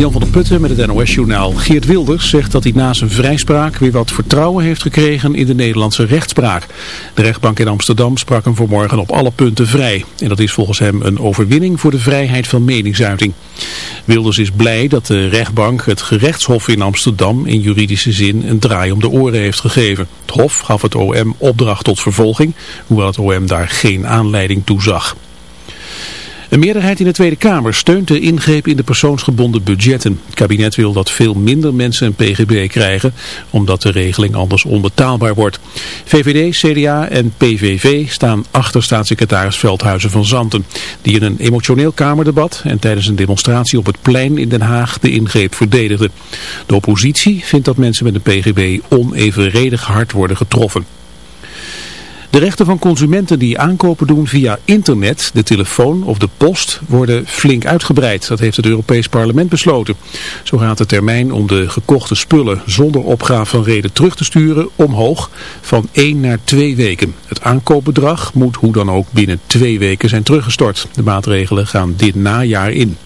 Jan van der Putten met het NOS-journaal. Geert Wilders zegt dat hij na zijn vrijspraak weer wat vertrouwen heeft gekregen in de Nederlandse rechtspraak. De rechtbank in Amsterdam sprak hem vanmorgen op alle punten vrij. En dat is volgens hem een overwinning voor de vrijheid van meningsuiting. Wilders is blij dat de rechtbank het gerechtshof in Amsterdam in juridische zin een draai om de oren heeft gegeven. Het hof gaf het OM opdracht tot vervolging, hoewel het OM daar geen aanleiding toe zag. Een meerderheid in de Tweede Kamer steunt de ingreep in de persoonsgebonden budgetten. Het kabinet wil dat veel minder mensen een pgb krijgen, omdat de regeling anders onbetaalbaar wordt. VVD, CDA en PVV staan achter staatssecretaris Veldhuizen van Zanten, die in een emotioneel Kamerdebat en tijdens een demonstratie op het plein in Den Haag de ingreep verdedigde. De oppositie vindt dat mensen met een pgb onevenredig hard worden getroffen. De rechten van consumenten die aankopen doen via internet, de telefoon of de post worden flink uitgebreid. Dat heeft het Europees Parlement besloten. Zo gaat de termijn om de gekochte spullen zonder opgave van reden terug te sturen omhoog van 1 naar 2 weken. Het aankoopbedrag moet hoe dan ook binnen 2 weken zijn teruggestort. De maatregelen gaan dit najaar in.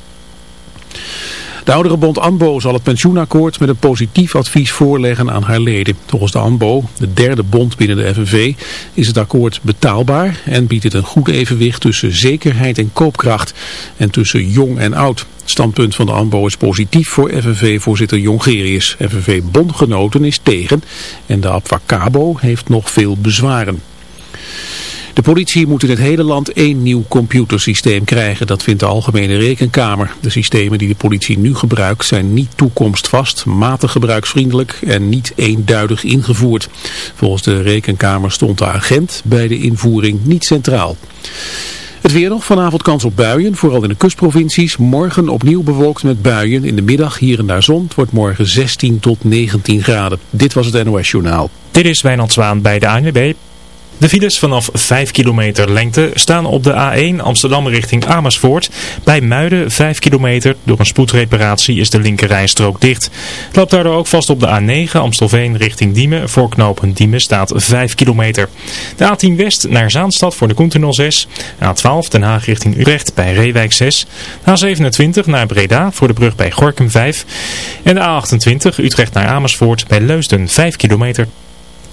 De ouderenbond ANBO zal het pensioenakkoord met een positief advies voorleggen aan haar leden. Volgens de ANBO, de derde bond binnen de FNV, is het akkoord betaalbaar en biedt het een goed evenwicht tussen zekerheid en koopkracht en tussen jong en oud. Het standpunt van de ANBO is positief voor FNV-voorzitter Jongerius. FNV-bondgenoten is tegen en de Abfacabo heeft nog veel bezwaren. De politie moet in het hele land één nieuw computersysteem krijgen, dat vindt de Algemene Rekenkamer. De systemen die de politie nu gebruikt zijn niet toekomstvast, matig gebruiksvriendelijk en niet eenduidig ingevoerd. Volgens de Rekenkamer stond de agent bij de invoering niet centraal. Het weer nog, vanavond kans op buien, vooral in de kustprovincies. Morgen opnieuw bewolkt met buien, in de middag hier en daar zon. Het wordt morgen 16 tot 19 graden. Dit was het NOS Journaal. Dit is Wijnand Zwaan bij de ANWB. De files vanaf 5 kilometer lengte staan op de A1 Amsterdam richting Amersfoort. Bij Muiden 5 kilometer. Door een spoedreparatie is de linkerrijstrook dicht. Het loopt daardoor ook vast op de A9 Amstelveen richting Diemen. Voor knopen Diemen staat 5 kilometer. De A10 West naar Zaanstad voor de Koentunnel 6. A12 Den Haag richting Utrecht bij Reewijk 6. A27 naar Breda voor de brug bij Gorkum 5. En de A28 Utrecht naar Amersfoort bij Leusden 5 kilometer.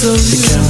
so you.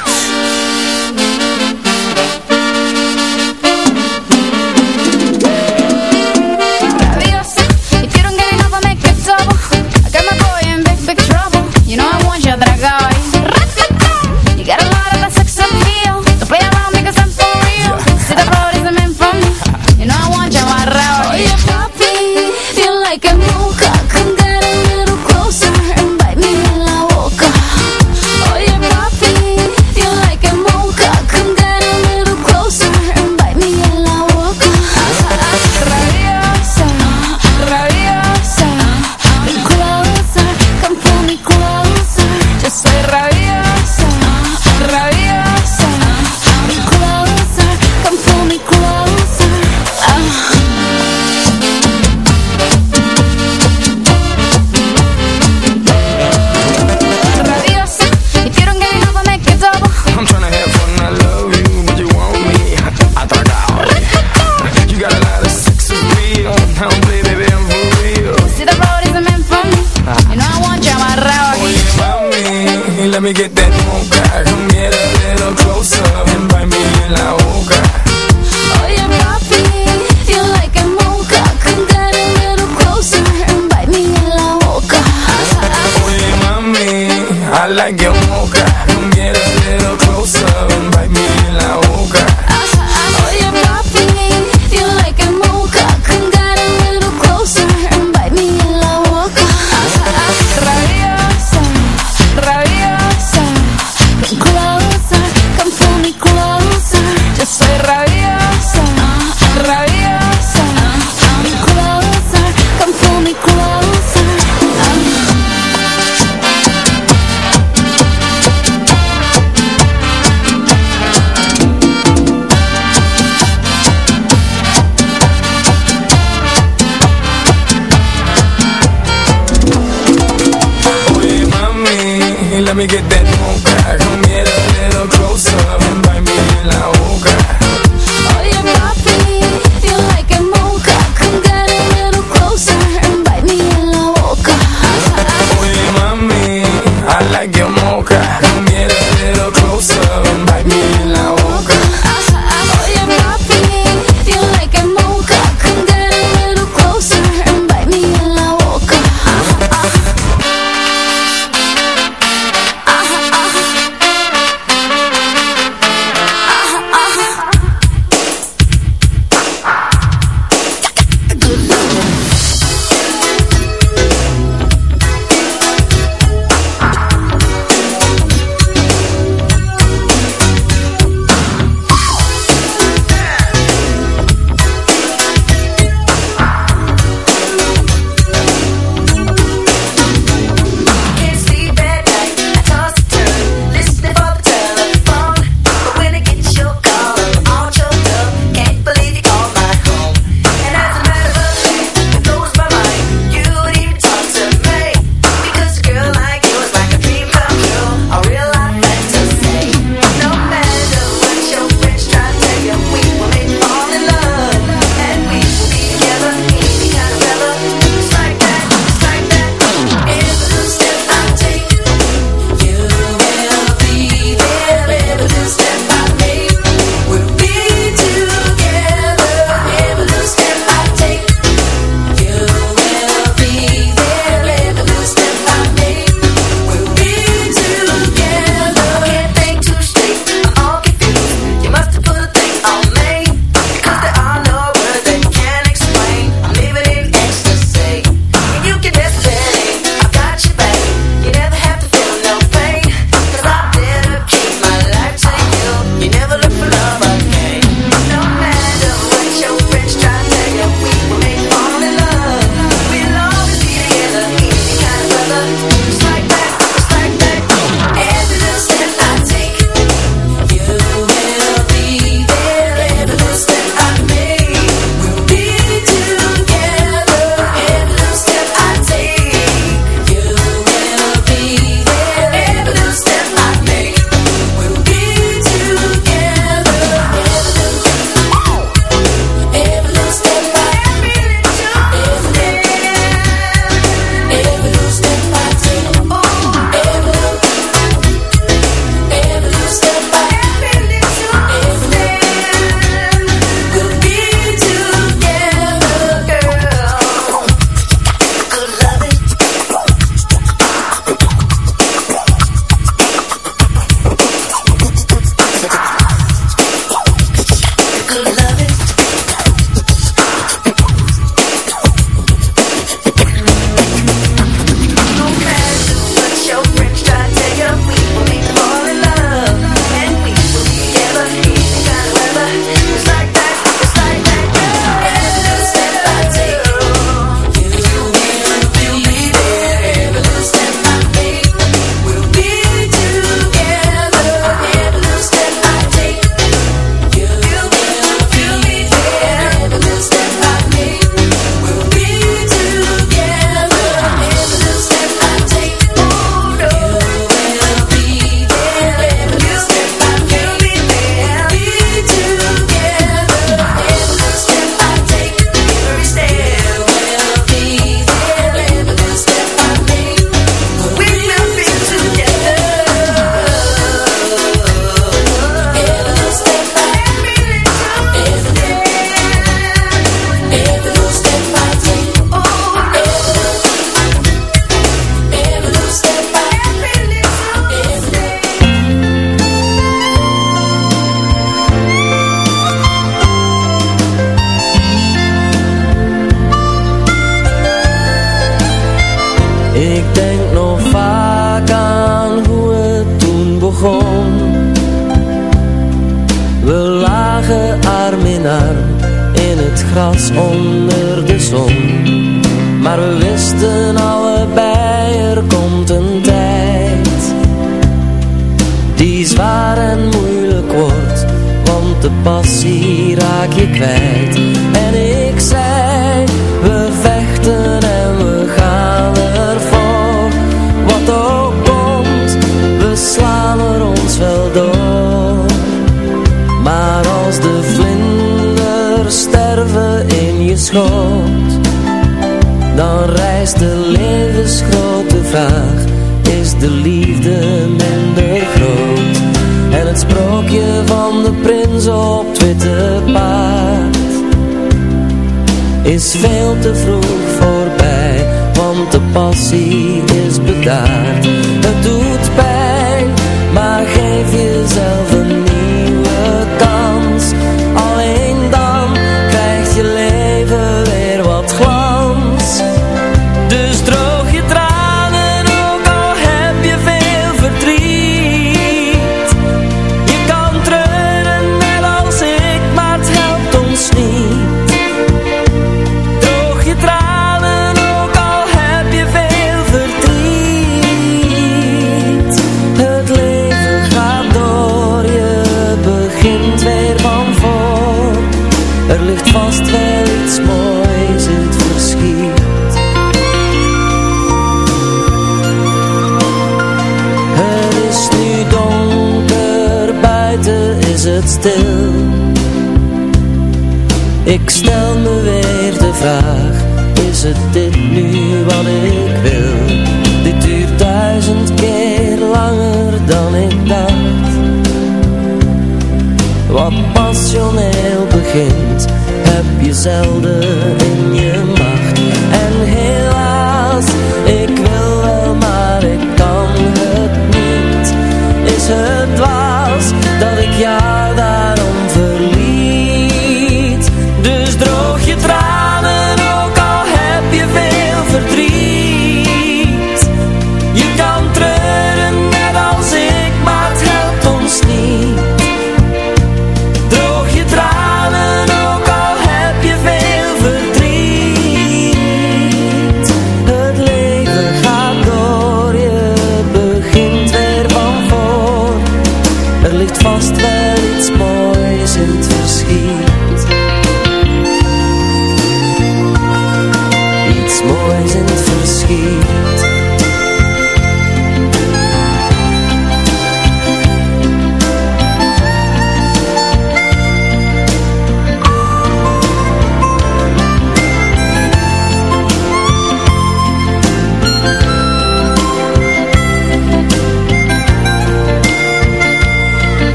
nunca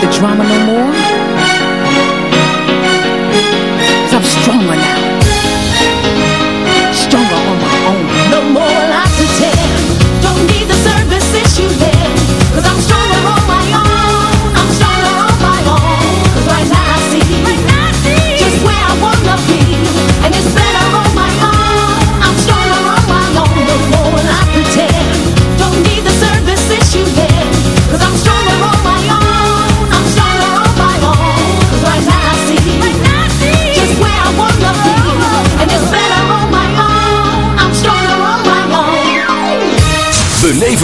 with the drama no more?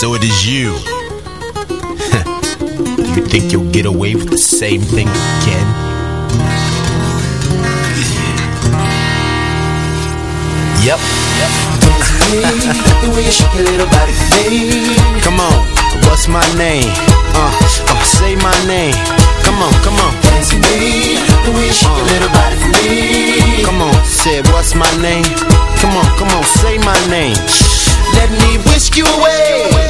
So it is you. you think you'll get away with the same thing again? Yep. baby. Come on, what's my name? Uh, uh, say my name. Come on, come on. Dance me, the way you shake your little body me. Come on, say what's my name? Come on, come on, say my name. Let me whisk you away.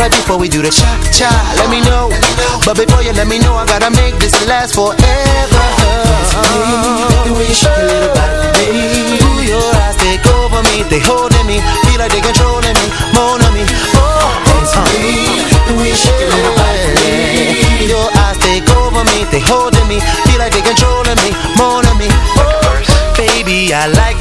Right before we do the cha cha, let me know. But before you let me know, I gotta make this last forever. The way you body, your eyes take over me, they holding me, feel like they controlling me, me. Oh, the way you body. Your eyes take over me, they holding me, feel like they controlling me, me. Oh, baby, I like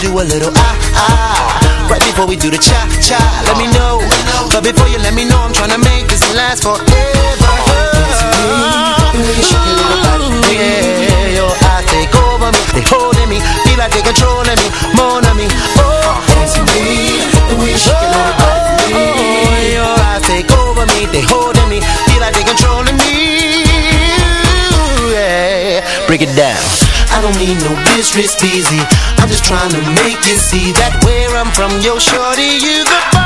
do a little ah ah. Right before we do the cha cha, let me know. But before you let me know, I'm trying to make this last forever. Yeah, your eyes take over me, they holding me, feel like they controlling me, more than me. Oh, me, shake little me. Your eyes take over me, they holding me, feel like they controlling me. Break it down. Don't need no business busy. I'm just trying to make you see that where I'm from, yo, shorty, you the bomb.